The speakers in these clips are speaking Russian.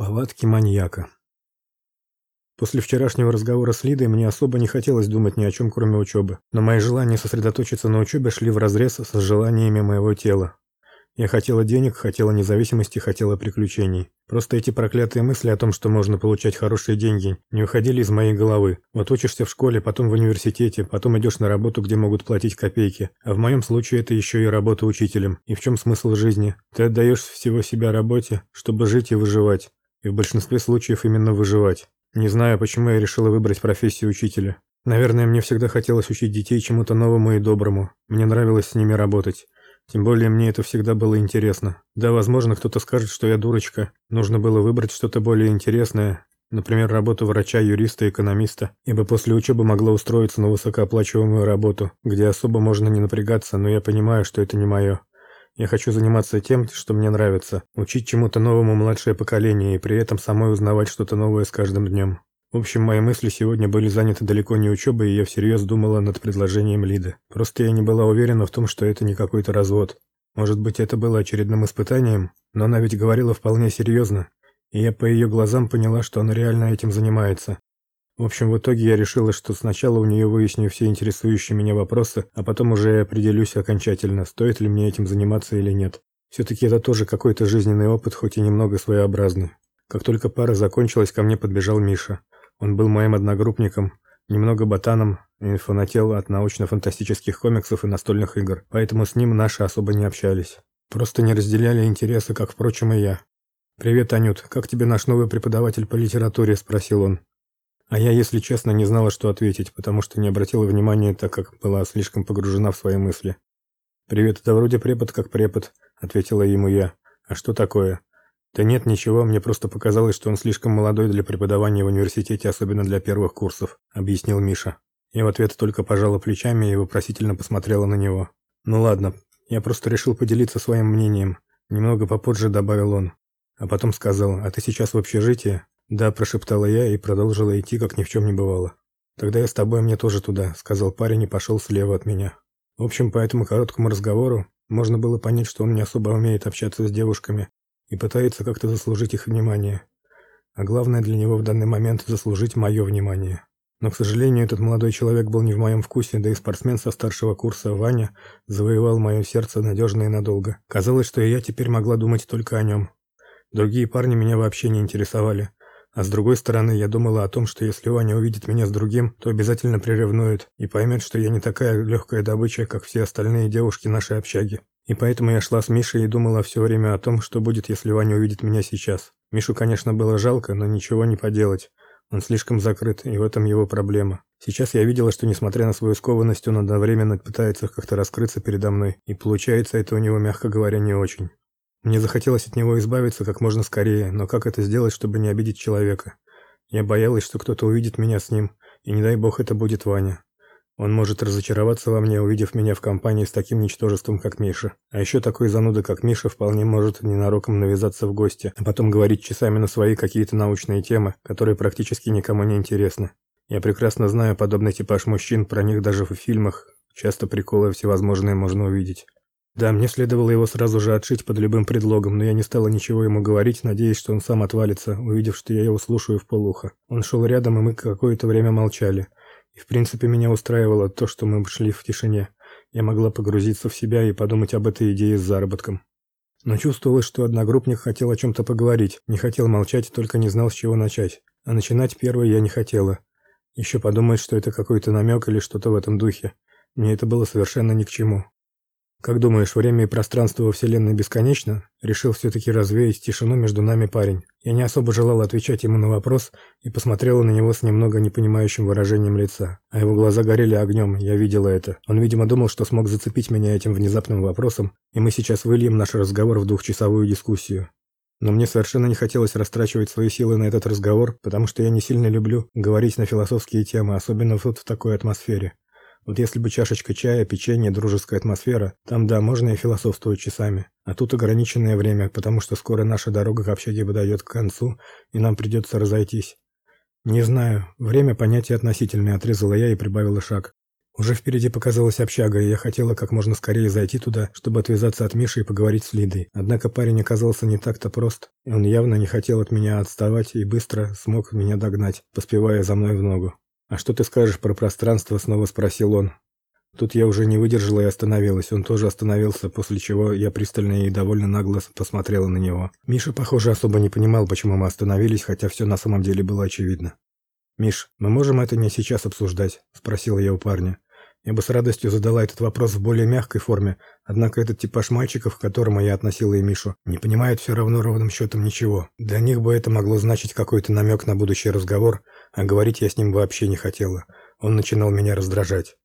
Повадки маньяка. После вчерашнего разговора с Лидой мне особо не хотелось думать ни о чем, кроме учебы, но мои желания сосредоточиться на учебе шли вразрез с желаниями моего тела. Я хотела денег, хотела независимости, хотела приключений. Просто эти проклятые мысли о том, что можно получать хорошие деньги, не уходили из моей головы. Вот учишься в школе, потом в университете, потом идешь на работу, где могут платить копейки. А в моем случае это еще и работа учителем. И в чем смысл жизни? Ты отдаешь всего себя работе, чтобы жить и выживать и в большинстве случаев именно выживать. Не знаю, почему я решила выбрать профессию учителя. Наверное, мне всегда хотелось учить детей чему-то новому и доброму. Мне нравилось с ними работать. Тем более мне это всегда было интересно. Да, возможно, кто-то скажет, что я дурочка. Нужно было выбрать что-то более интересное, например, работу врача, юриста, экономиста, ибо после учебы могла устроиться на высокооплачиваемую работу, где особо можно не напрягаться, но я понимаю, что это не мое. Я хочу заниматься тем, что мне нравится, учить чему-то новому младшее поколение и при этом самой узнавать что-то новое с каждым днем. В общем, мои мысли сегодня были заняты далеко не учебой, и я всерьез думала над предложением Лиды. Просто я не была уверена в том, что это не какой-то развод. Может быть, это было очередным испытанием, но она ведь говорила вполне серьезно, и я по ее глазам поняла, что она реально этим занимается. В общем, в итоге я решила, что сначала у нее выясню все интересующие меня вопросы, а потом уже определюсь окончательно, стоит ли мне этим заниматься или нет. все таки это тоже какой-то жизненный опыт, хоть и немного своеобразный. Как только пара закончилась, ко мне подбежал Миша. Он был моим одногруппником, немного ботаном и от научно-фантастических комиксов и настольных игр, поэтому с ним наши особо не общались. Просто не разделяли интересы, как, впрочем, и я. «Привет, Анют, как тебе наш новый преподаватель по литературе?» – спросил он. А я, если честно, не знала, что ответить, потому что не обратила внимания, так как была слишком погружена в свои мысли. «Привет, это вроде препод как препод», — ответила ему я. «А что такое?» «Да нет, ничего, мне просто показалось, что он слишком молодой для преподавания в университете, особенно для первых курсов», — объяснил Миша. Я в ответ только пожала плечами и вопросительно посмотрела на него. «Ну ладно, я просто решил поделиться своим мнением», — немного попозже добавил он. А потом сказал, «А ты сейчас в общежитии?» «Да», – прошептала я и продолжила идти, как ни в чем не бывало. «Тогда я с тобой, мне тоже туда», – сказал парень и пошел слева от меня. В общем, по этому короткому разговору можно было понять, что он не особо умеет общаться с девушками и пытается как-то заслужить их внимание. А главное для него в данный момент – заслужить мое внимание. Но, к сожалению, этот молодой человек был не в моем вкусе, да и спортсмен со старшего курса Ваня завоевал мое сердце надежно и надолго. Казалось, что и я теперь могла думать только о нем. Другие парни меня вообще не интересовали. А с другой стороны, я думала о том, что если Ваня увидит меня с другим, то обязательно приревнует и поймет, что я не такая легкая добыча, как все остальные девушки нашей общаги. И поэтому я шла с Мишей и думала все время о том, что будет, если Ваня увидит меня сейчас. Мишу, конечно, было жалко, но ничего не поделать. Он слишком закрыт, и в этом его проблема. Сейчас я видела, что несмотря на свою скованность, он одновременно пытается как-то раскрыться передо мной, и получается это у него, мягко говоря, не очень. Мне захотелось от него избавиться как можно скорее, но как это сделать, чтобы не обидеть человека? Я боялась, что кто-то увидит меня с ним, и не дай бог это будет Ваня. Он может разочароваться во мне, увидев меня в компании с таким ничтожеством, как Миша. А еще такой зануда, как Миша, вполне может ненароком навязаться в гости, а потом говорить часами на свои какие-то научные темы, которые практически никому не интересны. Я прекрасно знаю подобный типаж мужчин, про них даже в фильмах часто приколы всевозможные можно увидеть. Да, мне следовало его сразу же отшить под любым предлогом, но я не стала ничего ему говорить, надеясь, что он сам отвалится, увидев, что я его слушаю в полухо. Он шел рядом, и мы какое-то время молчали. И в принципе меня устраивало то, что мы шли в тишине. Я могла погрузиться в себя и подумать об этой идее с заработком. Но чувствовалось, что одногруппник хотел о чем то поговорить, не хотел молчать, только не знал, с чего начать. А начинать первой я не хотела. Еще подумать, что это какой-то намек или что-то в этом духе. Мне это было совершенно ни к чему. Как думаешь, время и пространство во Вселенной бесконечно? Решил все-таки развеять тишину между нами парень. Я не особо желал отвечать ему на вопрос и посмотрела на него с немного непонимающим выражением лица. А его глаза горели огнем, я видела это. Он, видимо, думал, что смог зацепить меня этим внезапным вопросом, и мы сейчас выльем наш разговор в двухчасовую дискуссию. Но мне совершенно не хотелось растрачивать свои силы на этот разговор, потому что я не сильно люблю говорить на философские темы, особенно вот в такой атмосфере. Вот если бы чашечка чая, печенье, дружеская атмосфера, там да, можно и философствовать часами. А тут ограниченное время, потому что скоро наша дорога к общаге подойдет к концу, и нам придется разойтись. Не знаю, время понятие относительное, отрезала я и прибавила шаг. Уже впереди показалась общага, и я хотела как можно скорее зайти туда, чтобы отвязаться от Миши и поговорить с Лидой. Однако парень оказался не так-то прост. Он явно не хотел от меня отставать и быстро смог меня догнать, поспевая за мной в ногу. «А что ты скажешь про пространство?» – снова спросил он. Тут я уже не выдержала и остановилась. Он тоже остановился, после чего я пристально и довольно нагло посмотрела на него. Миша, похоже, особо не понимал, почему мы остановились, хотя все на самом деле было очевидно. «Миш, мы можем это не сейчас обсуждать?» – спросила я у парня. Я бы с радостью задала этот вопрос в более мягкой форме, однако этот типаж мальчиков, к которому я относила и Мишу, не понимает все равно ровным счетом ничего. Для них бы это могло значить какой-то намек на будущий разговор, а говорить я с ним вообще не хотела. Он начинал меня раздражать.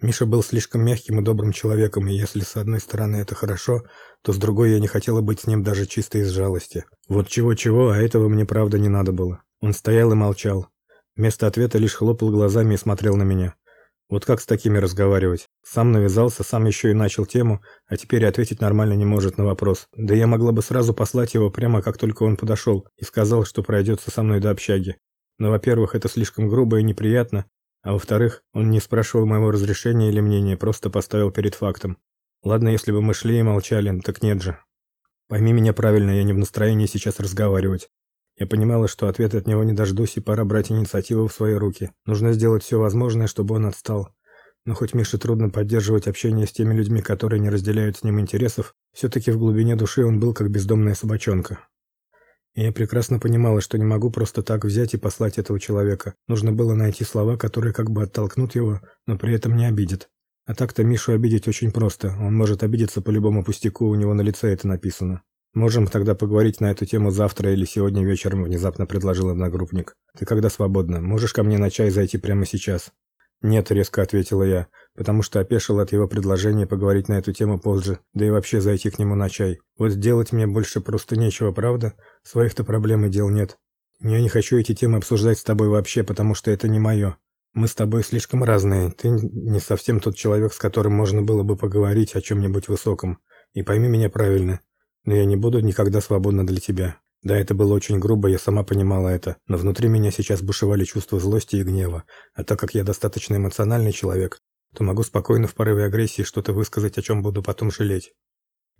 Миша был слишком мягким и добрым человеком, и если с одной стороны это хорошо, то с другой я не хотела быть с ним даже чисто из жалости. Вот чего-чего, а этого мне правда не надо было. Он стоял и молчал. Вместо ответа лишь хлопал глазами и смотрел на меня. Вот как с такими разговаривать? Сам навязался, сам еще и начал тему, а теперь ответить нормально не может на вопрос. Да я могла бы сразу послать его прямо как только он подошел и сказал, что пройдется со мной до общаги. Но, во-первых, это слишком грубо и неприятно, а во-вторых, он не спрашивал моего разрешения или мнения, просто поставил перед фактом. Ладно, если бы мы шли и молчали, так нет же. Пойми меня правильно, я не в настроении сейчас разговаривать. Я понимала, что ответа от него не дождусь, и пора брать инициативу в свои руки. Нужно сделать все возможное, чтобы он отстал. Но хоть Мише трудно поддерживать общение с теми людьми, которые не разделяют с ним интересов, все-таки в глубине души он был как бездомная собачонка. И я прекрасно понимала, что не могу просто так взять и послать этого человека. Нужно было найти слова, которые как бы оттолкнут его, но при этом не обидят. А так-то Мишу обидеть очень просто. Он может обидеться по любому пустяку, у него на лице это написано. Можем тогда поговорить на эту тему завтра или сегодня вечером, внезапно предложил одногруппник. Ты когда свободна? Можешь ко мне на чай зайти прямо сейчас? Нет, резко ответила я, потому что опешил от его предложения поговорить на эту тему позже, да и вообще зайти к нему на чай. Вот сделать мне больше просто нечего, правда? Своих-то проблем и дел нет. Я не хочу эти темы обсуждать с тобой вообще, потому что это не мое. Мы с тобой слишком разные. Ты не совсем тот человек, с которым можно было бы поговорить о чем нибудь высоком. И пойми меня правильно, но я не буду никогда свободна для тебя. Да, это было очень грубо, я сама понимала это, но внутри меня сейчас бушевали чувства злости и гнева. А так как я достаточно эмоциональный человек, то могу спокойно в порыве агрессии что-то высказать, о чем буду потом жалеть.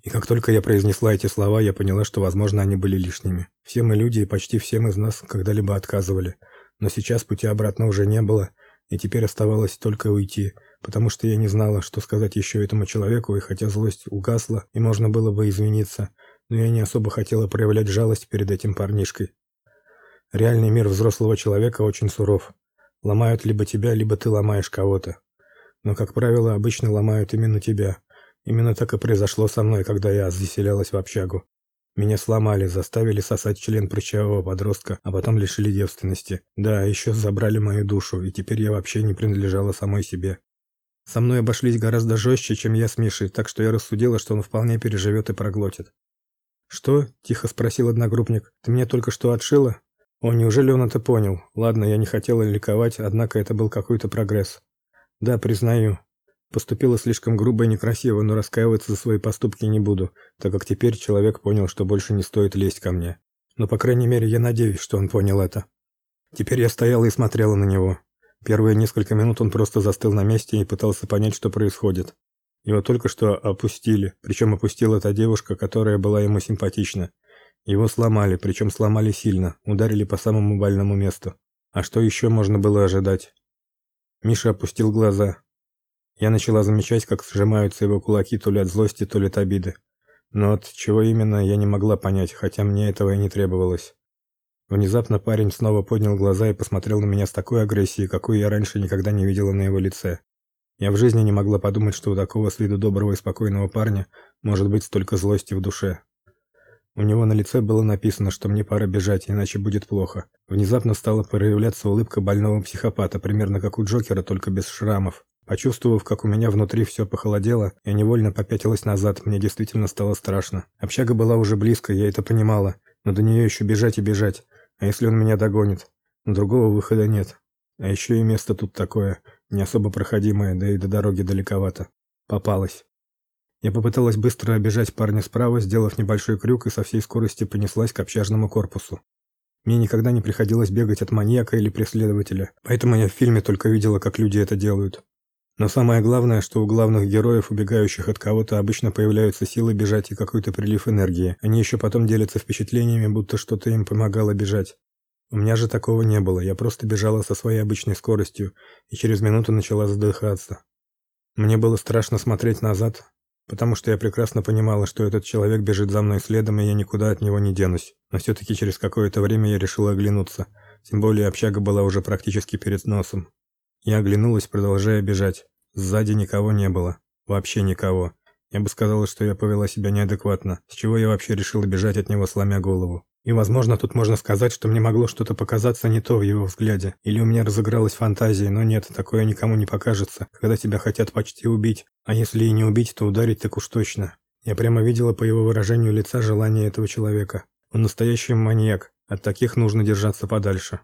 И как только я произнесла эти слова, я поняла, что, возможно, они были лишними. Все мы люди, и почти всем из нас когда-либо отказывали. Но сейчас пути обратно уже не было, и теперь оставалось только уйти, потому что я не знала, что сказать еще этому человеку, и хотя злость угасла, и можно было бы извиниться, но я не особо хотела проявлять жалость перед этим парнишкой. Реальный мир взрослого человека очень суров. Ломают либо тебя, либо ты ломаешь кого-то. Но, как правило, обычно ломают именно тебя. Именно так и произошло со мной, когда я заселялась в общагу. Меня сломали, заставили сосать член прыщавого подростка, а потом лишили девственности. Да, еще забрали мою душу, и теперь я вообще не принадлежала самой себе. Со мной обошлись гораздо жестче, чем я с Мишей, так что я рассудила, что он вполне переживет и проглотит. «Что?» – тихо спросил одногруппник. «Ты меня только что отшила?» «О, неужели он это понял? Ладно, я не хотела ликовать, однако это был какой-то прогресс». «Да, признаю. Поступила слишком грубо и некрасиво, но раскаиваться за свои поступки не буду, так как теперь человек понял, что больше не стоит лезть ко мне. Но, по крайней мере, я надеюсь, что он понял это. Теперь я стояла и смотрела на него. Первые несколько минут он просто застыл на месте и пытался понять, что происходит. Его только что опустили, причем опустила та девушка, которая была ему симпатична. Его сломали, причем сломали сильно, ударили по самому больному месту. А что еще можно было ожидать? Миша опустил глаза, я начала замечать, как сжимаются его кулаки то ли от злости, то ли от обиды. Но от чего именно, я не могла понять, хотя мне этого и не требовалось. Внезапно парень снова поднял глаза и посмотрел на меня с такой агрессией, какой я раньше никогда не видела на его лице. Я в жизни не могла подумать, что у такого с виду доброго и спокойного парня может быть столько злости в душе. У него на лице было написано, что мне пора бежать, иначе будет плохо. Внезапно стала проявляться улыбка больного психопата, примерно как у Джокера, только без шрамов. Почувствовав, как у меня внутри все похолодело, я невольно попятилась назад, мне действительно стало страшно. Общага была уже близко, я это понимала, но до нее еще бежать и бежать. А если он меня догонит? Другого выхода нет. А еще и место тут такое, не особо проходимое, да и до дороги далековато. Попалась. Я попыталась быстро обежать парня справа, сделав небольшой крюк и со всей скорости понеслась к общажному корпусу. Мне никогда не приходилось бегать от маньяка или преследователя, поэтому я в фильме только видела, как люди это делают. Но самое главное, что у главных героев, убегающих от кого-то, обычно появляются силы бежать и какой-то прилив энергии. Они еще потом делятся впечатлениями, будто что-то им помогало бежать. У меня же такого не было. Я просто бежала со своей обычной скоростью и через минуту начала задыхаться. Мне было страшно смотреть назад, потому что я прекрасно понимала, что этот человек бежит за мной следом, и я никуда от него не денусь. Но все таки через какое-то время я решила оглянуться. Тем более общага была уже практически перед носом. Я оглянулась, продолжая бежать. Сзади никого не было. Вообще никого. Я бы сказала, что я повела себя неадекватно. С чего я вообще решила бежать от него, сломя голову? И, возможно, тут можно сказать, что мне могло что-то показаться не то в его взгляде, или у меня разыгралась фантазия, но нет, такое никому не покажется, когда тебя хотят почти убить, а если и не убить, то ударить так уж точно. Я прямо видела по его выражению лица желание этого человека. Он настоящий маньяк, от таких нужно держаться подальше.